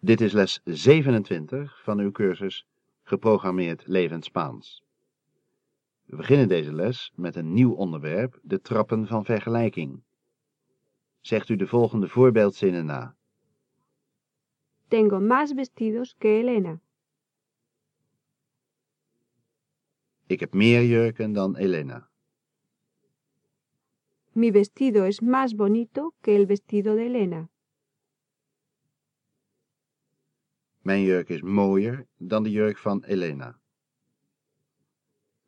Dit is les 27 van uw cursus Geprogrammeerd Levend Spaans. We beginnen deze les met een nieuw onderwerp, de trappen van vergelijking. Zegt u de volgende voorbeeldzinnen na. Tengo más vestidos que Elena. Ik heb meer jurken dan Elena. Mi vestido es más bonito que el vestido de Elena. Mijn jurk is mooier dan de jurk van Elena.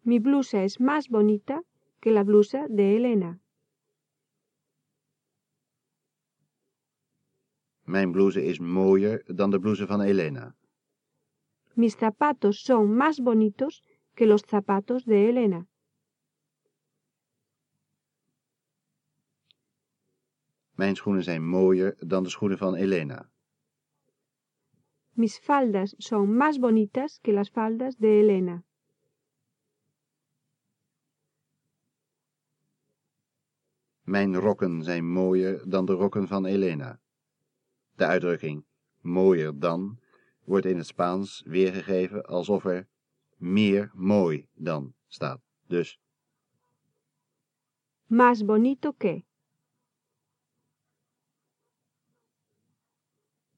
Mi blusa es más bonita que la blusa de Elena. Mijn blouse is mooier dan de blouse van Elena. Mis zapatos son más bonitos que los zapatos de Elena. Mijn schoenen zijn mooier dan de schoenen van Elena. Mis faldas son más bonitas que las faldas de Elena. Mijn rokken zijn mooier dan de rokken van Elena. De uitdrukking mooier dan wordt in het Spaans weergegeven alsof er meer mooi dan staat. Dus Más bonito que.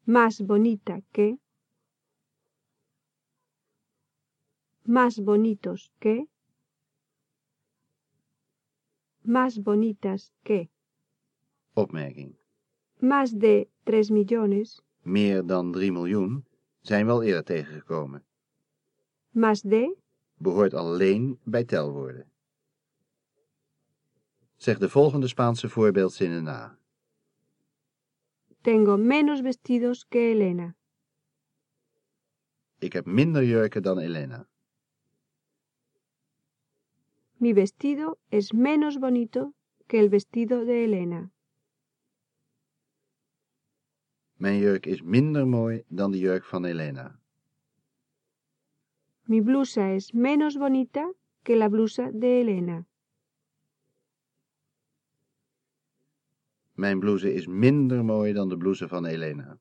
Más bonita que. Más bonitos que. Más bonitas que. opmerking. Más de tres millones. Meer dan 3 miljoen zijn wel eerder tegengekomen. Más de. Behoort alleen bij telwoorden. Zeg de volgende Spaanse voorbeeldzinnen na. Tengo menos vestidos que Elena. Ik heb minder jurken dan Elena. Mi vestido es menos bonito que el vestido de Elena. Mijn jurk is minder mooi dan de jurk van Elena. Mi blusa es menos bonita que la blusa de Elena. Mijn blouse is minder mooi dan de blouse van Elena.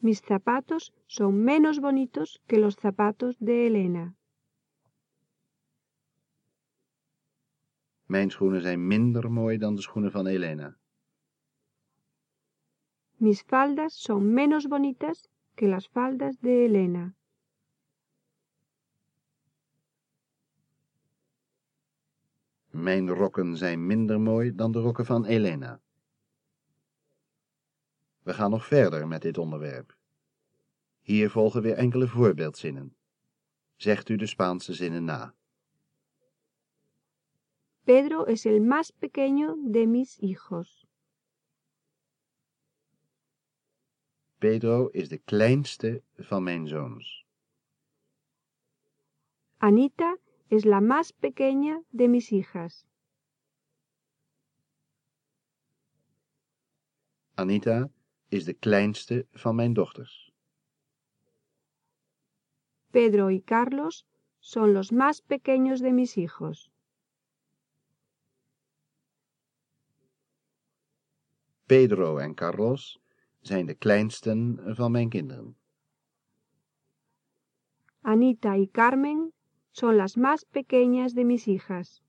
Mis zapatos son menos bonitos que los zapatos de Elena. Mijn schoenen zijn minder mooi dan de schoenen van Elena. Mis faldas son menos bonitas que las faldas de Elena. Mijn rokken zijn minder mooi dan de rokken van Elena. We gaan nog verder met dit onderwerp. Hier volgen weer enkele voorbeeldzinnen. Zegt u de Spaanse zinnen na. Pedro es el más pequeño de mis hijos. Pedro is de kleinste van mijn zoons. Anita es la más pequeña de mis hijas. Anita is de kleinste van mijn dochters. Pedro y Carlos son los más pequeños de mis hijos. Pedro en Carlos zijn de kleinsten van mijn kinderen. Anita y Carmen son las más pequeñas de mis hijas.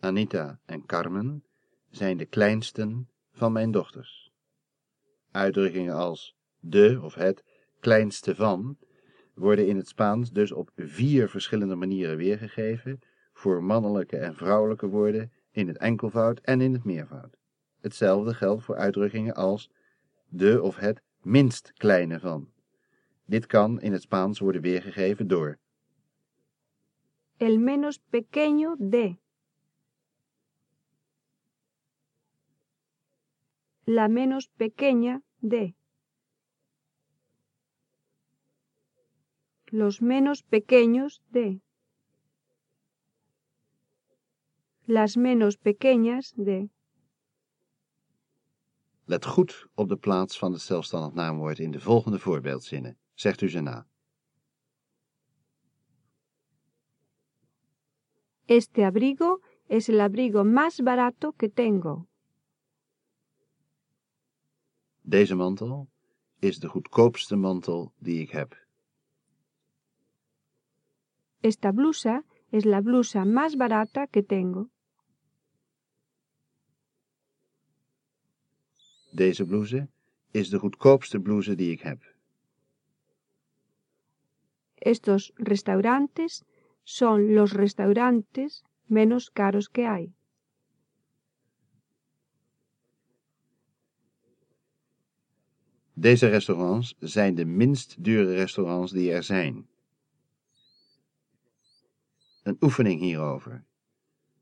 Anita en Carmen zijn de kleinsten van mijn dochters. Uitdrukkingen als de of het kleinste van worden in het Spaans dus op vier verschillende manieren weergegeven voor mannelijke en vrouwelijke woorden in het enkelvoud en in het meervoud. Hetzelfde geldt voor uitdrukkingen als de of het minst kleine van. Dit kan in het Spaans worden weergegeven door El menos pequeño de. La menos pequeña de. Los menos pequeños de. Las menos pequeñas de. Let goed op de plaats van het zelfstandig naamwoord in de volgende voorbeeldzinnen. Zegt u ze na. Este abrigo es el abrigo más barato que tengo. Deze mantel is de goedkoopste mantel die ik heb. Esta blusa es la blusa más barata que tengo. Deze blouse is de goedkoopste blouse die ik heb. Estos restaurantes son los restaurantes menos caros que hay. Deze restaurants zijn de minst dure restaurants die er zijn. Een oefening hierover.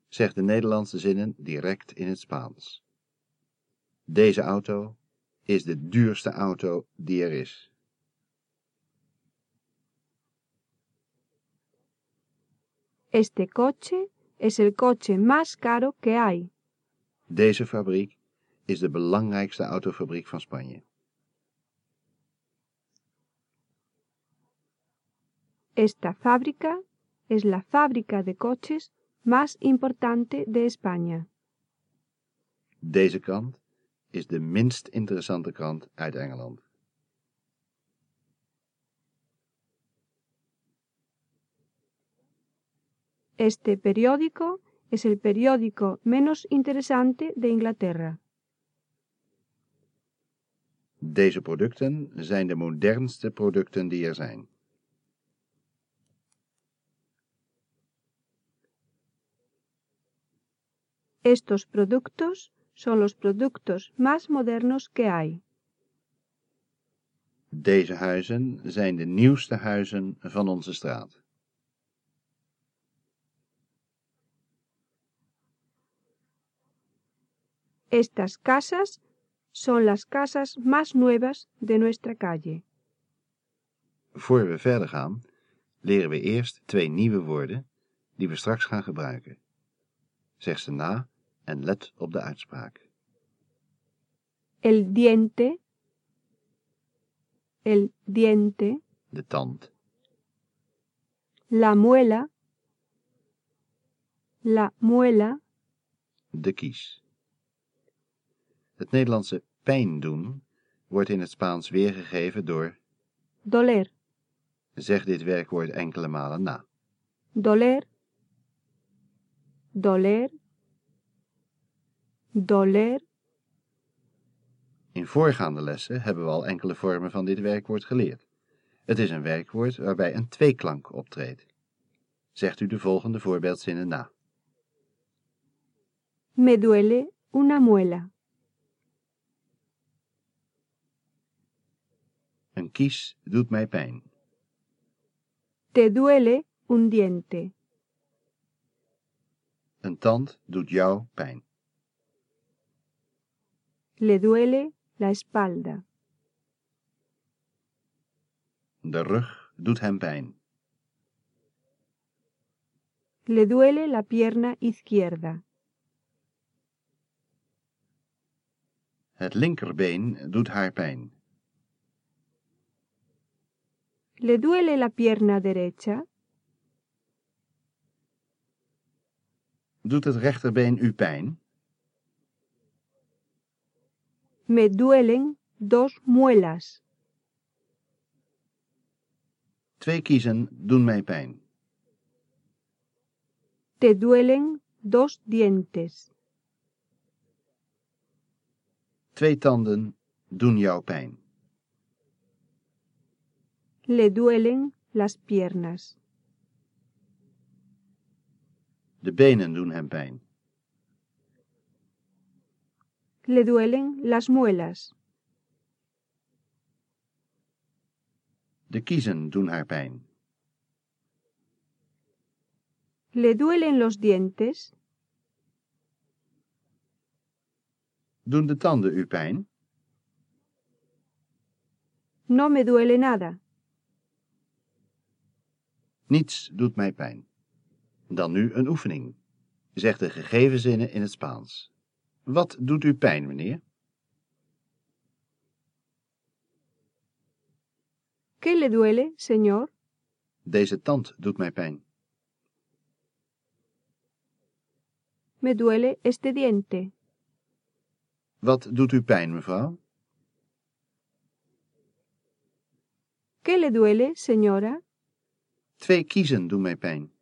Zeg de Nederlandse zinnen direct in het Spaans. Deze auto is de duurste auto die er is. Este coche es el coche más caro que hay. Deze fabriek is de belangrijkste autofabriek van Spanje. Esta fábrica es la fábrica de coches más importante de España. Deze krant is de minst interessante krant uit Engeland. Este periódico es el periódico menos interesante de Inglaterra. Deze producten zijn de modernste producten die er zijn. Estos productos son los productos más modernos que hay. Deze huizen zijn de nieuwste huizen van onze straat. Estas casas son las casas más nuevas de nuestra calle. Voor we verder gaan, leren we eerst twee nieuwe woorden die we straks gaan gebruiken. Zeg ze na en let op de uitspraak. El diente, el diente, De tand, la muela, la muela, de kies. Het Nederlandse pijn doen wordt in het Spaans weergegeven door doler, zeg dit werkwoord enkele malen na. doler, doler, doler, In voorgaande lessen hebben we al enkele vormen van dit werkwoord geleerd. Het is een werkwoord waarbij een tweeklank optreedt. Zegt u de volgende voorbeeldzinnen na. me duele una muela, Een kies doet mij pijn. te duele un diente, Een tand doet jou pijn. Le duele la espalda, De rug doet hem pijn. le duele la pierna izquierda, Het linkerbeen doet haar pijn. le duele la pierna derecha, Doet het rechterbeen u pijn? Me duelen dos muelas, Twee kiezen doen mij pijn. te duelen dos dientes, Twee tanden doen jou pijn. le duelen las piernas, De benen doen hem pijn. Le duelen las muelas, De kiezen doen haar pijn. le duelen los dientes, Doen de tanden u pijn? no me duele nada, Niets doet mij pijn. Dan nu een oefening. Zeg de gegeven zinnen in het Spaans. Wat doet u pijn, meneer? ¿Qué le duele, señor? Deze tand doet mij pijn. Me duele este diente. Wat doet u pijn, mevrouw? ¿Qué le duele, señora? Twee kiezen doen mij pijn.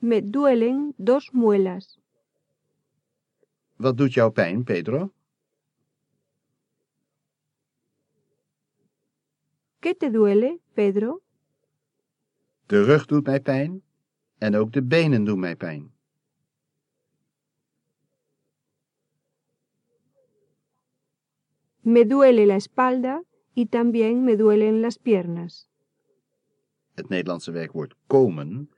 Me duelen dos muelas. Wat doet jou pijn, Pedro? ¿Qué te duele, Pedro? De rug doet mij pijn en ook de benen doen mij pijn. Me duele la espalda y también me duelen las piernas. Het Nederlandse werkwoord komen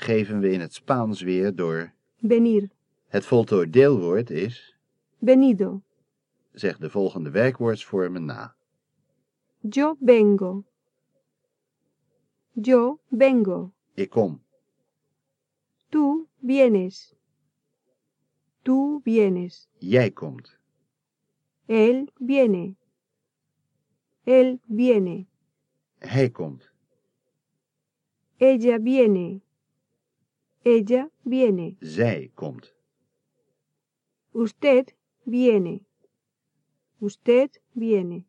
geven we in het Spaans weer door Venir, het voltooid deelwoord is, venido. zeg de volgende werkwoordsvormen na. Yo vengo. Yo vengo. Ik kom, Tú vienes. Tú vienes. jij komt, Él viene. Él viene. hij komt, Ella viene. Ella viene. zij komt, Usted viene. Usted viene.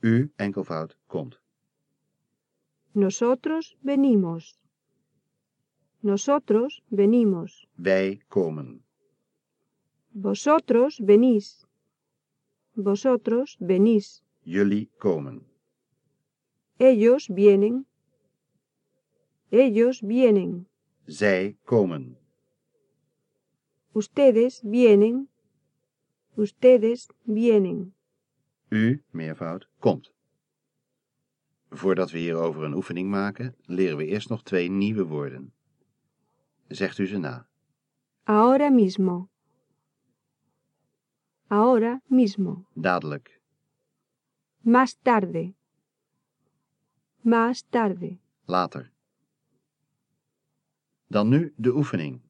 u enkelvoud komt. Nosotros venimos. Nosotros venimos. Wij komen, Vosotros venís. Vosotros venís. jullie komen, Ellos vienen. Ellos vienen. Zij komen, Ustedes vienen. Ustedes vienen. u, meervoud, komt. Voordat we hierover een oefening maken, leren we eerst nog twee nieuwe woorden. Zegt u ze na. Ahora mismo. Ahora mismo. Dadelijk, Más tarde. Más tarde. later. Dan nu de oefening.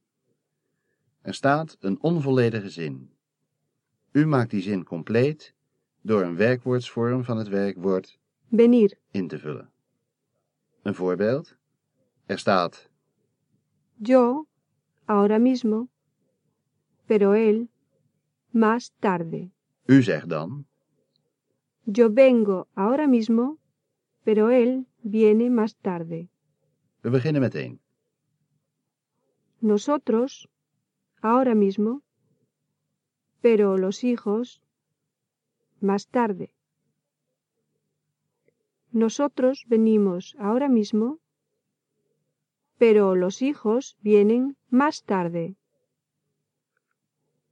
Er staat een onvolledige zin. U maakt die zin compleet door een werkwoordsvorm van het werkwoord Venir. in te vullen. Een voorbeeld. Er staat Yo. Ahora mismo. Pero él. Más tarde. U zegt dan Yo vengo ahora mismo. Pero él viene más tarde. We beginnen meteen. Nosotros. Ahora mismo. Pero los hijos. Más tarde. Nosotros venimos ahora mismo. Pero los hijos vienen más tarde.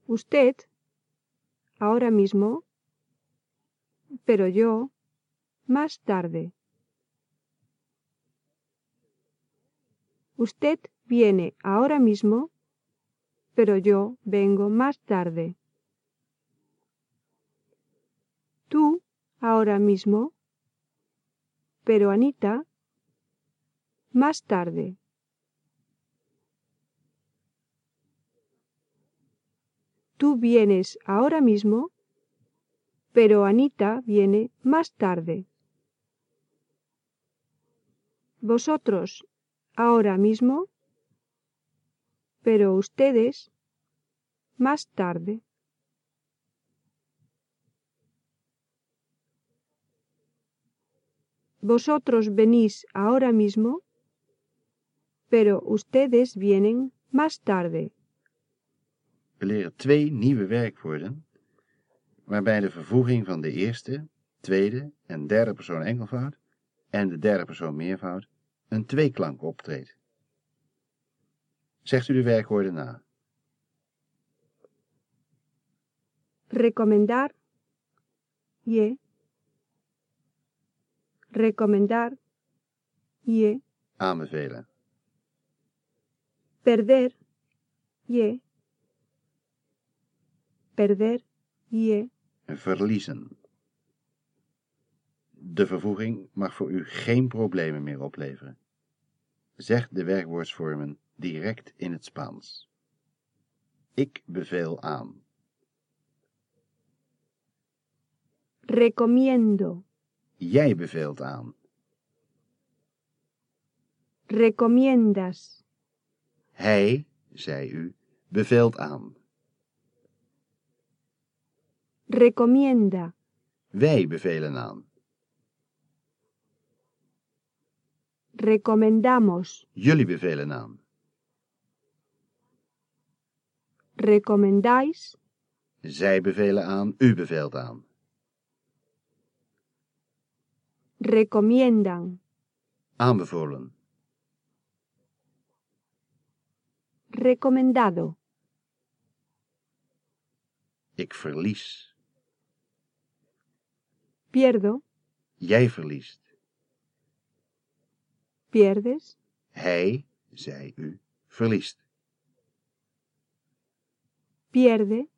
Usted. Ahora mismo. Pero yo. Más tarde. Usted viene ahora mismo, pero yo vengo más tarde. Tú ahora mismo, pero Anita más tarde. Tú vienes ahora mismo, pero Anita viene más tarde. Vosotros ahora mismo, pero ustedes más tarde. Vosotros venís ahora mismo, pero ustedes vienen más tarde. We leren twee nieuwe werkwoorden, waarbij de vervoeging van de eerste, tweede en derde persoon enkelvoud en de derde persoon meervoud een tweeklank optreedt. Zegt u de werkwoorden na. Recomendar. Ye. Recomendar. Ye. Aanbevelen. Perder. Ye. Perder. Ye. Verliezen. De vervoeging mag voor u geen problemen meer opleveren. Zeg de werkwoordsvormen direct in het Spaans. Ik beveel aan. Recomiendo. Jij beveelt aan. Recomiendas. Hij, zei u, beveelt aan. Recomienda. Wij bevelen aan. Recomendamos. Jullie bevelen aan. Recomendáis. Zij bevelen aan, u beveelt aan. Recomiendan. Aanbevolen. Recomendado. Ik verlies. Pierdo. Jij verliest. Pierdes. Hij, zij, u, verliest. Pierde.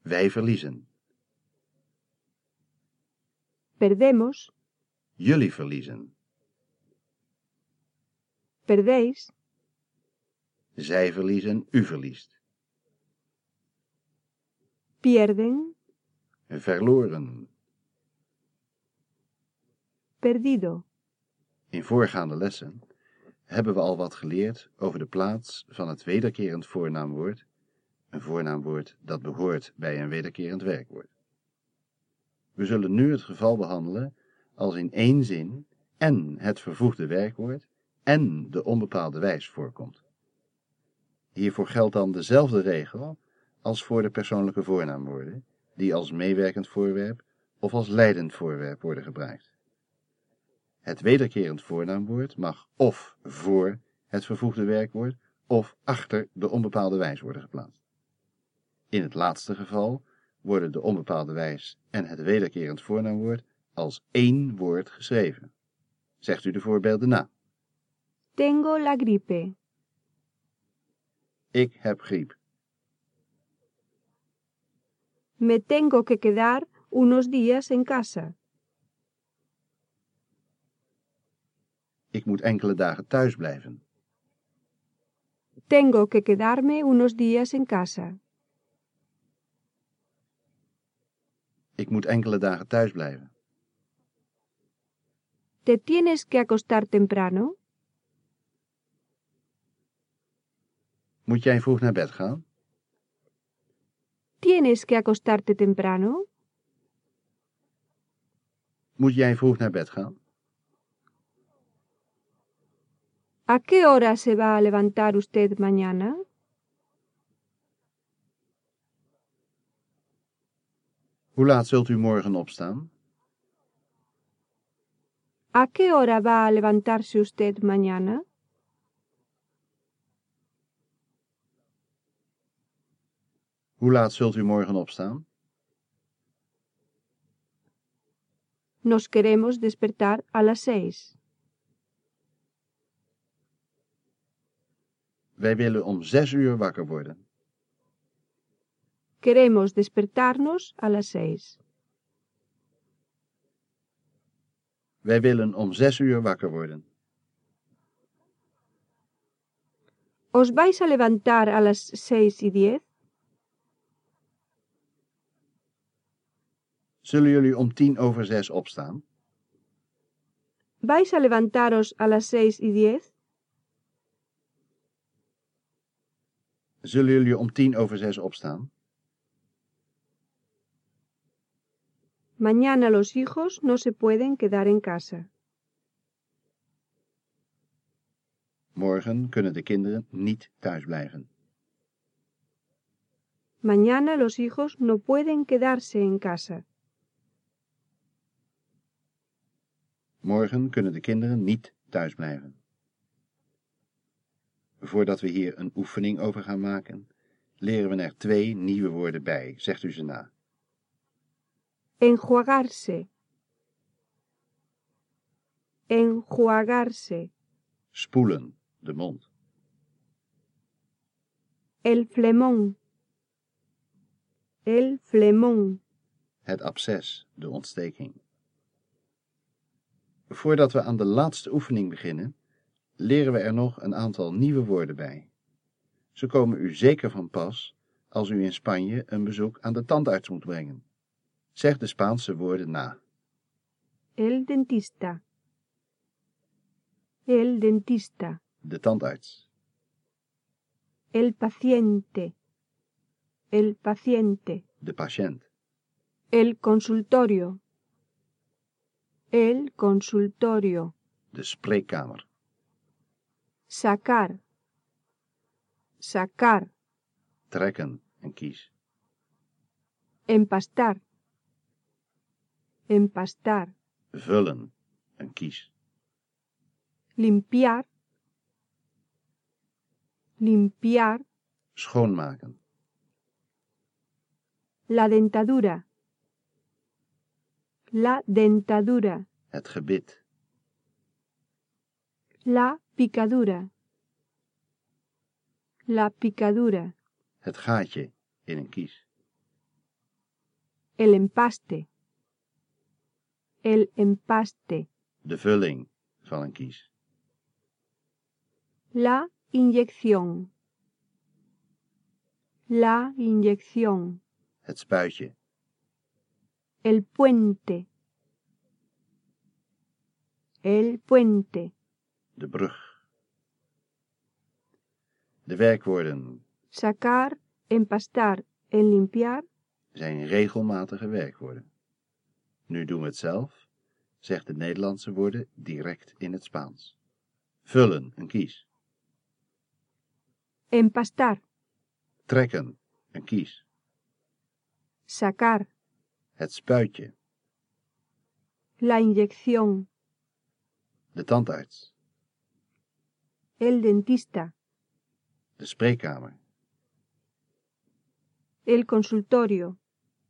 Wij verliezen. Perdemos. Jullie verliezen. Perdéis. Zij verliezen, u verliest. Pierden. Verloren. Perdido. In voorgaande lessen hebben we al wat geleerd over de plaats van het wederkerend voornaamwoord, een voornaamwoord dat behoort bij een wederkerend werkwoord. We zullen nu het geval behandelen als in één zin en het vervoegde werkwoord en de onbepaalde wijs voorkomt. Hiervoor geldt dan dezelfde regel als voor de persoonlijke voornaamwoorden, die als meewerkend voorwerp of als leidend voorwerp worden gebruikt. Het wederkerend voornaamwoord mag of voor het vervoegde werkwoord of achter de onbepaalde wijs worden geplaatst. In het laatste geval worden de onbepaalde wijs en het wederkerend voornaamwoord als één woord geschreven. Zegt u de voorbeelden na. Tengo la gripe. Ik heb griep. Me tengo que quedar unos días en casa. Ik moet enkele dagen thuis blijven. Tengo que quedarme unos días en casa. Ik moet enkele dagen thuis blijven. ¿Te tienes que acostar temprano? Moet jij vroeg naar bed gaan? ¿Tienes que acostarte temprano? Moet jij vroeg naar bed gaan? ¿A qué hora se va a levantar usted mañana? Hoe laat zult u morgen opstaan? ¿A qué hora va a levantarse usted mañana? Hoe laat zult u morgen opstaan? Nos queremos despertar a las seis. Wij willen om zes uur wakker worden. Queremos despertarnos a las seis. Wij willen om zes uur wakker worden. ¿Os vais a levantar a las seis y diez? Zullen jullie om tien over zes opstaan? ¿Vais a levantaros a las seis y diez? Zullen jullie om tien over zes opstaan? Mañana los hijos no se pueden quedar en casa. Morgen kunnen de kinderen niet thuis blijven. Mañana los hijos no pueden quedarse en casa. Morgen kunnen de kinderen niet thuis blijven. Voordat we hier een oefening over gaan maken, leren we er twee nieuwe woorden bij. Zegt u ze na. Enjuagarse. Enjuagarse. Spoelen, de mond. El flemón. El flemón. Het absces, de ontsteking. Voordat we aan de laatste oefening beginnen, leren we er nog een aantal nieuwe woorden bij. Ze komen u zeker van pas als u in Spanje een bezoek aan de tandarts moet brengen. Zeg de Spaanse woorden na. El dentista. El dentista. De tandarts. El paciente. El paciente. De patiënt. El consultorio. El consultorio. De spreekkamer. Sacar. Sacar. Trekken en kies. Empastar. Empastar. Vullen en kies. Limpiar. Limpiar. Schoonmaken. La dentadura. La dentadura. Het gebit. La picadura. La picadura. Het gaatje in een kies. El empaste. El empaste. De vulling van een kies. La inyección. La inyección. Het spuitje. El puente. El puente. De brug. De werkwoorden Sacar, empastar en limpiar zijn regelmatige werkwoorden. Nu doen we het zelf. Zeg de Nederlandse woorden direct in het Spaans. Vullen, een kies. empastar, Trekken, een kies. sacar, Het spuitje. la inyección, De tandarts. el dentista, De spreekkamer. el consultorio,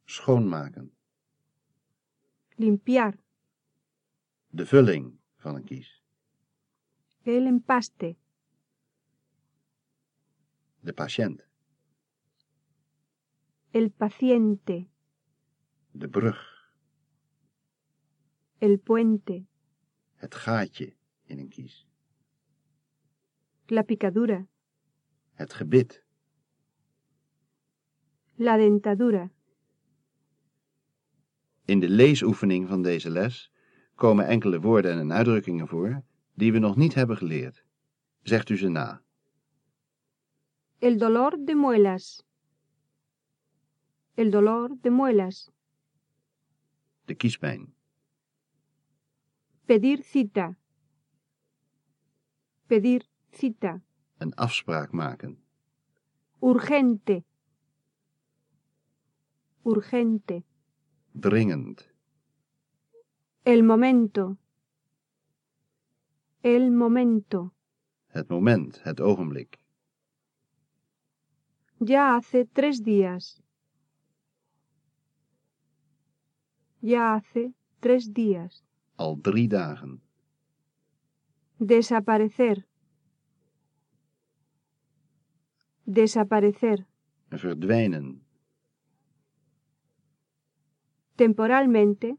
Schoonmaken. Limpiar, De vulling van een kies. el empaste, De patiënt. el paciente, De brug. el puente, Het gaatje in een kies. la picadura, Het gebit. la dentadura. In de leesoefening van deze les komen enkele woorden en uitdrukkingen voor die we nog niet hebben geleerd. Zegt u ze na. El dolor de muelas. El dolor de muelas. De kiespijn. Pedir cita. Pedir cita. Een afspraak maken. Urgente. Urgente. Dringend. El momento. El momento. Het moment, het ogenblik. Ya hace tres días. Ya hace tres días. Al drie dagen. Desaparecer. Desaparecer. Verdwijnen. Temporalmente.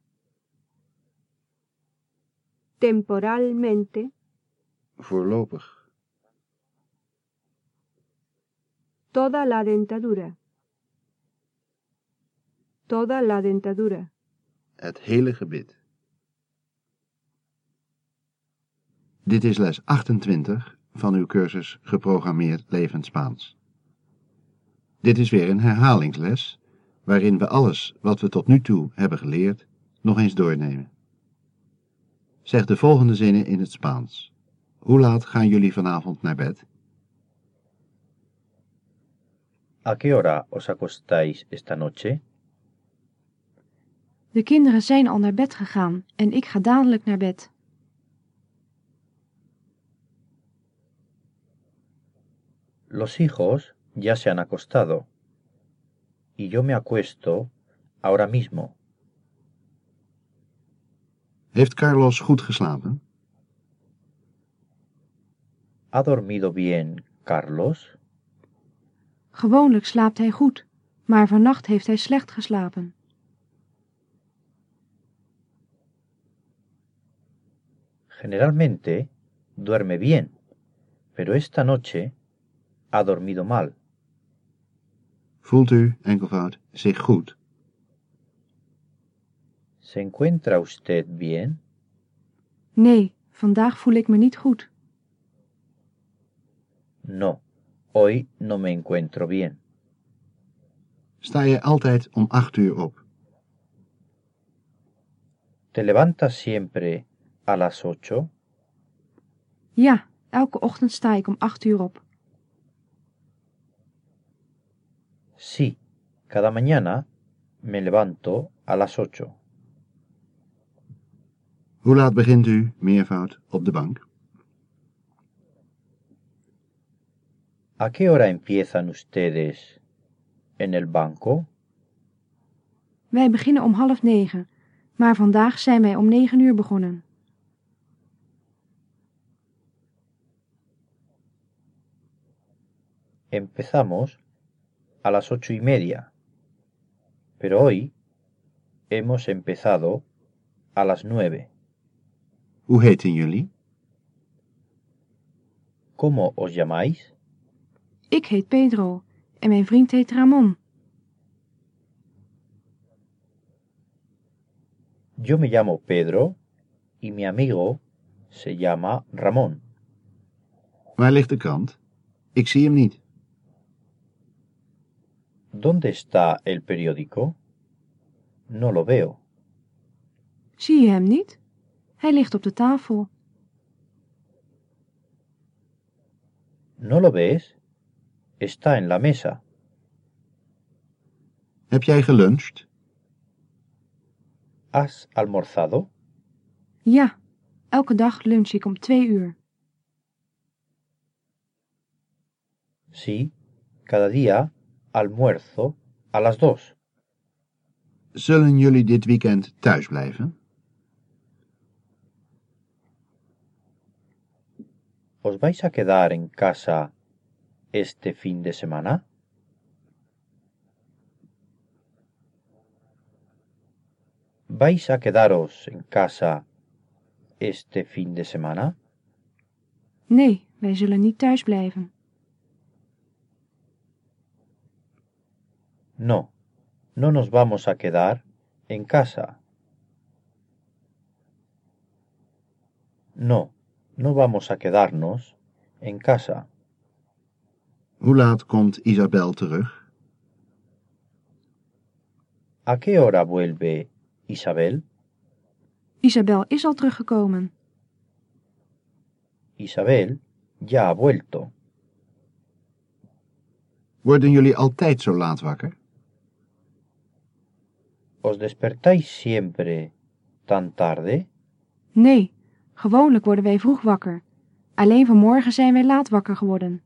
Temporalmente. Voorlopig. Toda la dentadura. Toda la dentadura. Het hele gebit. Dit is les 28 van uw cursus Geprogrammeerd Levend Spaans. Dit is weer een herhalingsles waarin we alles wat we tot nu toe hebben geleerd nog eens doornemen. Zeg de volgende zinnen in het Spaans. Hoe laat gaan jullie vanavond naar bed? ¿A qué hora os acostáis esta noche? De kinderen zijn al naar bed gegaan en ik ga dadelijk naar bed. Los hijos ya se han acostado y yo me acuesto ahora mismo. Heeft Carlos goed geslapen? ¿Ha dormido bien Carlos? Gewoonlijk slaapt hij goed, maar vannacht heeft hij slecht geslapen. Generalmente duerme bien, pero esta noche ha dormido mal. Voelt u, enkelvoud, zich goed? ¿Se encuentra usted bien? Nee, vandaag voel ik me niet goed. No, hoy no me encuentro bien. Sta je altijd om acht uur op? ¿Te levantas siempre a las ocho? Ja, elke ochtend sta ik om acht uur op. Sí, cada mañana me levanto a las ocho. Hoe laat begint u, meervoud, op de bank? ¿A qué hora empiezan ustedes en el banco? Wij beginnen om half negen, maar vandaag zijn wij om negen uur begonnen. Empezamos a las ocho y media, pero hoy hemos empezado a las nueve. Hoe heten jullie? ¿Cómo os llamáis? Ik heet Pedro en mijn vriend heet Ramon. Yo me llamo Pedro y mi amigo se llama Ramón. Waar ligt de krant? Ik zie hem niet. ¿Dónde está el periódico? No lo veo. Zie je hem niet? Hij ligt op de tafel. ¿No lo ves? Está en la mesa. Heb jij geluncht? ¿Has almorzado? Ja, elke dag lunch ik om twee uur. Sí, cada día almuerzo a las dos. Zullen jullie dit weekend thuis blijven? ¿Os vais a quedar en casa este fin de semana? ¿Vais a quedaros en casa este fin de semana? Nee, wij zullen niet thuis blijven. No, no nos vamos a quedar en casa. No, no vamos a quedarnos en casa. Hoe laat komt Isabel terug? ¿A qué hora vuelve Isabel? Isabel is al teruggekomen. Isabel ya ha vuelto. Worden jullie altijd zo laat wakker? ¿Os despertáis siempre tan tarde? Nee, gewoonlijk worden wij vroeg wakker. Alleen vanmorgen zijn wij laat wakker geworden.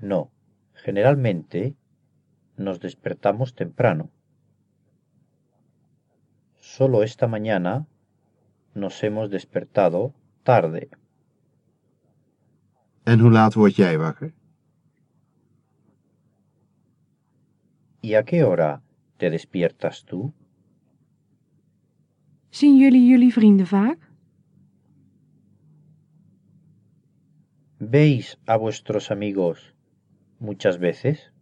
No, generalmente nos despertamos temprano. Solo esta mañana nos hemos despertado tarde. En hoe laat word jij wakker? ¿Y a qué hora te despiertas tú? Zien jullie jullie vrienden vaak? ¿Veis a vuestros amigos muchas veces?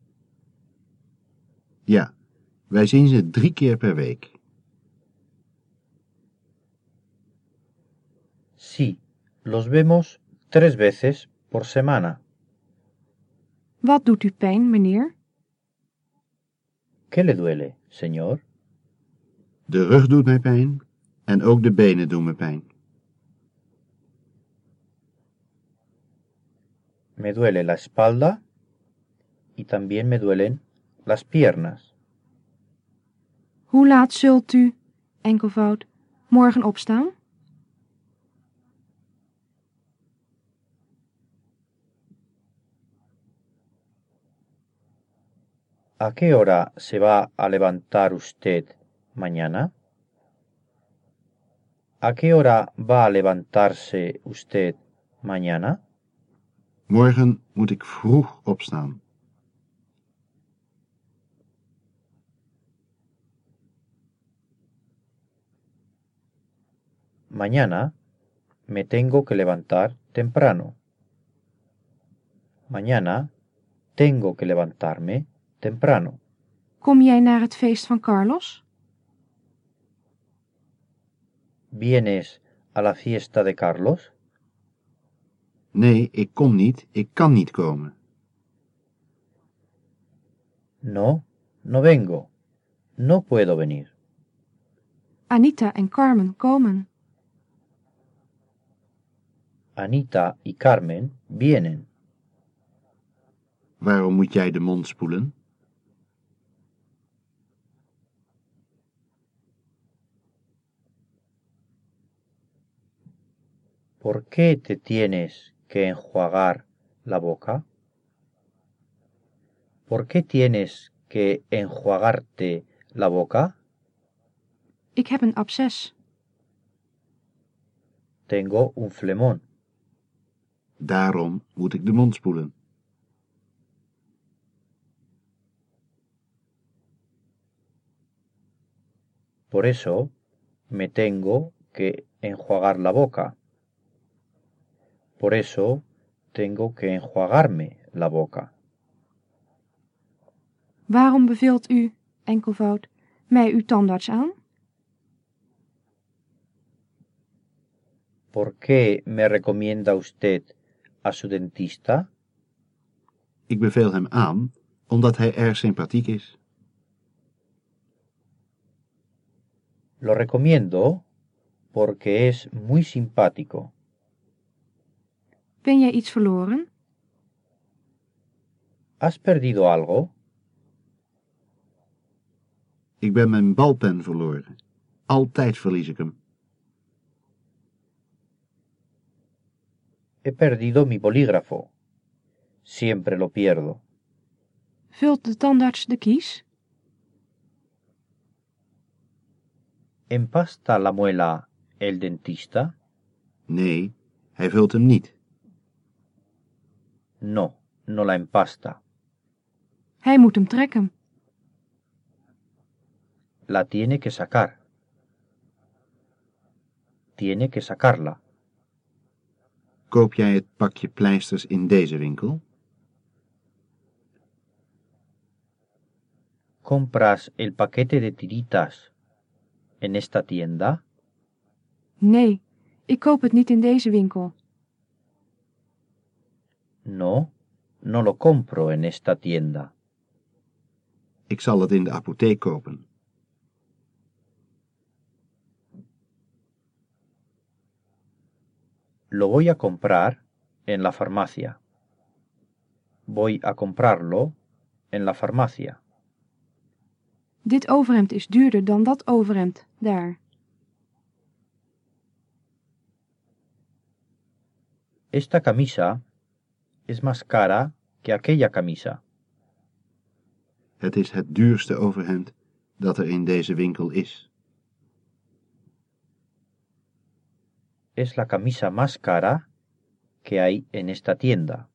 Ja, wij zien ze drie keer per week. Sí, los vemos tres veces por semana. Wat doet u pijn, meneer? ¿Qué le duele, señor? De rug doet mij pijn en ook de benen doen me pijn. Me duele la espalda y también me duelen las piernas. Hoe laat zult u, enkelvoud, morgen opstaan? ¿A qué hora se va a levantar usted mañana? ¿A qué hora va a levantarse usted mañana? Morgen moet ik vroeg opstaan. Mañana me tengo que levantar temprano. Mañana tengo que levantarme temprano. Kom jij naar het feest van Carlos? ¿Vienes a la fiesta de Carlos? Nee, ik kom niet, ik kan niet komen. No, no vengo. No puedo venir. Anita en Carmen komen. Anita y Carmen vienen. Waarom moet jij de mond spoelen? ¿Por qué te tienes que enjuagar la boca? ¿Por qué tienes que enjuagarte la boca? Ik heb een absces. Tengo un flemón. Daarom moet ik de mond spoelen. Por eso me tengo que enjuagar la boca. Por eso tengo que enjuagarme la boca. Waarom beveelt u, enkelvoud, mij uw tandarts aan? ¿Por qué me recomienda usted a su dentista? Ik beveel hem aan omdat hij erg sympathiek is. Lo recomiendo porque es muy simpático. Ben jij iets verloren? ¿Has perdido algo? Ik ben mijn balpen verloren. Altijd verlies ik hem. He perdido mi bolígrafo. Siempre lo pierdo. Vult de tandarts de kies? ¿Empasta la muela el dentista? Nee, hij vult hem niet. No, no la empasta. Hij moet hem trekken. La tiene que sacar. Tiene que sacarla. Koop jij het pakje pleisters in deze winkel? ¿Compras el paquete de tiritas en esta tienda? Nee, ik koop het niet in deze winkel. No, no lo compro en esta tienda. Ik zal het in de apotheek kopen. Lo voy a comprar en la farmacia. Voy a comprarlo en la farmacia. Dit overhemd is duurder dan dat overhemd daar. Esta camisa es más cara que aquella camisa. Het is het duurste overhemd dat er in deze winkel is. Es la camisa más cara que hay en esta tienda.